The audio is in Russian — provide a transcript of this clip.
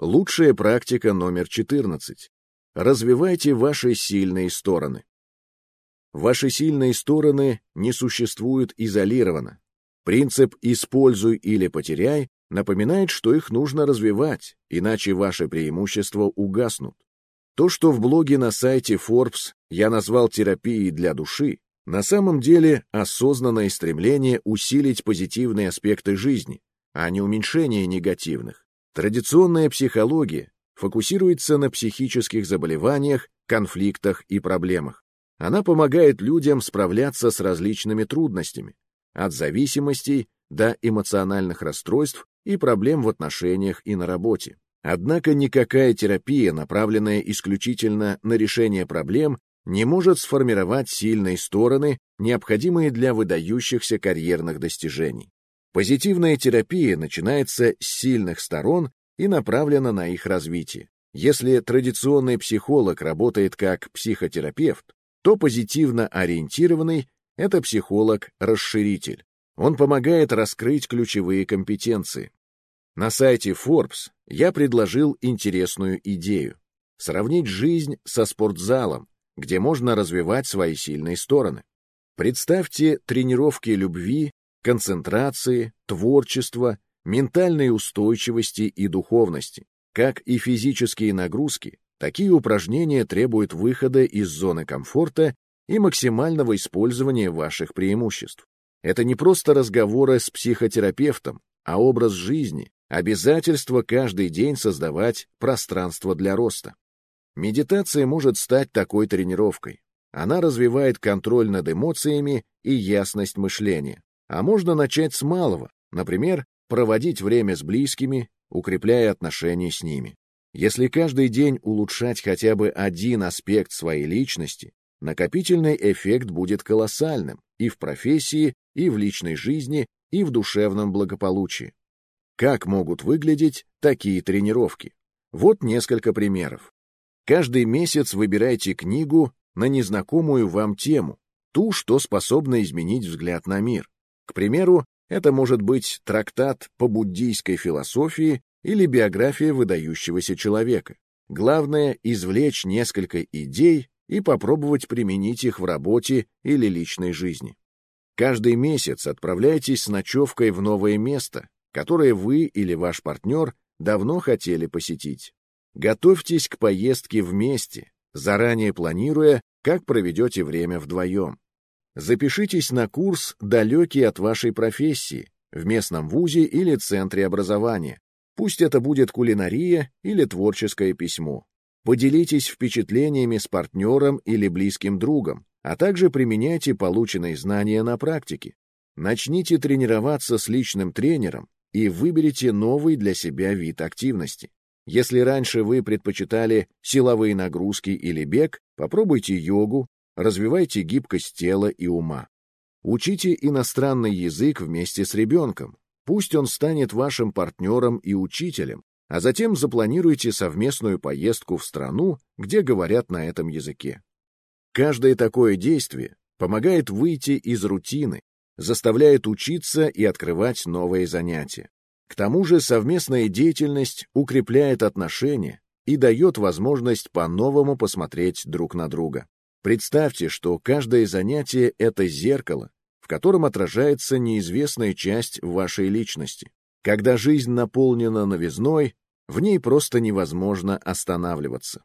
Лучшая практика номер 14. Развивайте ваши сильные стороны. Ваши сильные стороны не существуют изолированно. Принцип «используй или потеряй» напоминает, что их нужно развивать, иначе ваши преимущества угаснут. То, что в блоге на сайте Forbes я назвал терапией для души, на самом деле осознанное стремление усилить позитивные аспекты жизни, а не уменьшение негативных. Традиционная психология фокусируется на психических заболеваниях, конфликтах и проблемах. Она помогает людям справляться с различными трудностями, от зависимостей до эмоциональных расстройств и проблем в отношениях и на работе. Однако никакая терапия, направленная исключительно на решение проблем, не может сформировать сильные стороны, необходимые для выдающихся карьерных достижений. Позитивная терапия начинается с сильных сторон и направлена на их развитие. Если традиционный психолог работает как психотерапевт, то позитивно ориентированный – это психолог-расширитель. Он помогает раскрыть ключевые компетенции. На сайте Forbes я предложил интересную идею – сравнить жизнь со спортзалом, где можно развивать свои сильные стороны. Представьте тренировки любви, концентрации, творчества, ментальной устойчивости и духовности. Как и физические нагрузки, такие упражнения требуют выхода из зоны комфорта и максимального использования ваших преимуществ. Это не просто разговоры с психотерапевтом, а образ жизни, обязательство каждый день создавать пространство для роста. Медитация может стать такой тренировкой. Она развивает контроль над эмоциями и ясность мышления. А можно начать с малого, например, проводить время с близкими, укрепляя отношения с ними. Если каждый день улучшать хотя бы один аспект своей личности, накопительный эффект будет колоссальным и в профессии, и в личной жизни, и в душевном благополучии. Как могут выглядеть такие тренировки? Вот несколько примеров. Каждый месяц выбирайте книгу на незнакомую вам тему, ту, что способна изменить взгляд на мир. К примеру, это может быть трактат по буддийской философии или биография выдающегося человека. Главное — извлечь несколько идей и попробовать применить их в работе или личной жизни. Каждый месяц отправляйтесь с ночевкой в новое место, которое вы или ваш партнер давно хотели посетить. Готовьтесь к поездке вместе, заранее планируя, как проведете время вдвоем. Запишитесь на курс, далекий от вашей профессии, в местном вузе или центре образования. Пусть это будет кулинария или творческое письмо. Поделитесь впечатлениями с партнером или близким другом, а также применяйте полученные знания на практике. Начните тренироваться с личным тренером и выберите новый для себя вид активности. Если раньше вы предпочитали силовые нагрузки или бег, попробуйте йогу, развивайте гибкость тела и ума. Учите иностранный язык вместе с ребенком. Пусть он станет вашим партнером и учителем, а затем запланируйте совместную поездку в страну, где говорят на этом языке. Каждое такое действие помогает выйти из рутины, заставляет учиться и открывать новые занятия. К тому же совместная деятельность укрепляет отношения и дает возможность по-новому посмотреть друг на друга. Представьте, что каждое занятие — это зеркало, в котором отражается неизвестная часть вашей личности. Когда жизнь наполнена новизной, в ней просто невозможно останавливаться.